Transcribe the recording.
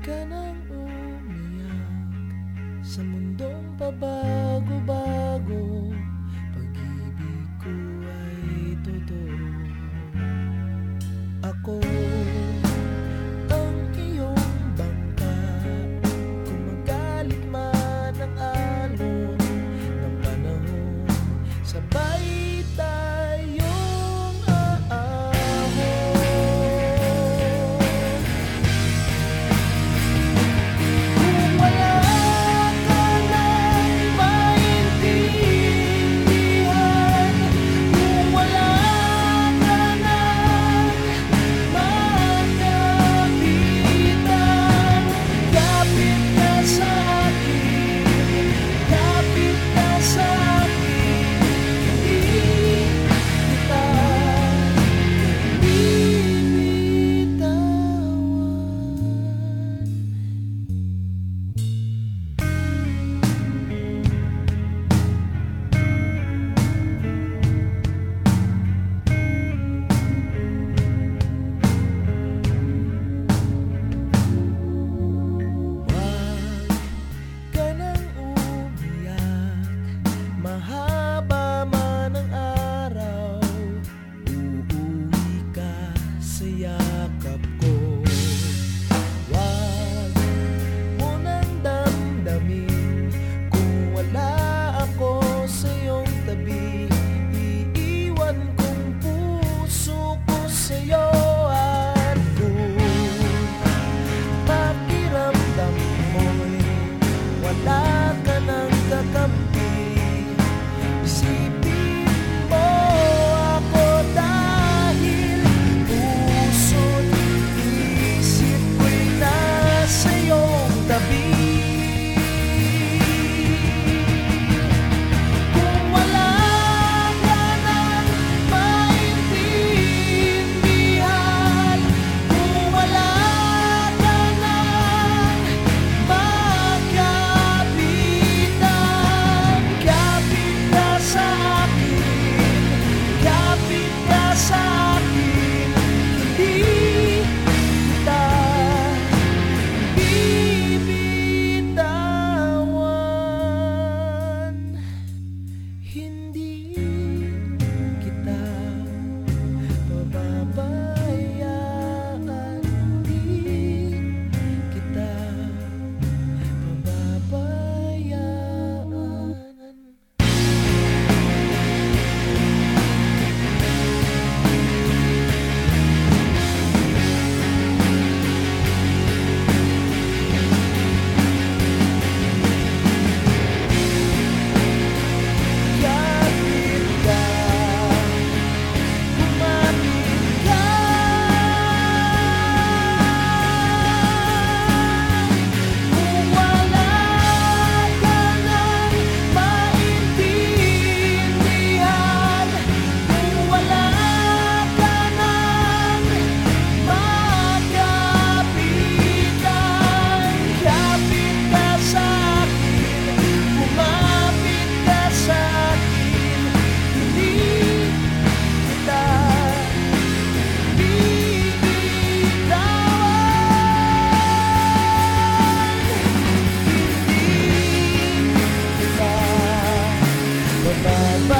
ka nang umiyak Sa mundong pabago-bago. Pag-ibig ko ay totoo. Ako ang iyong bangka. Kung ang alon ng panahon Sa goodbye.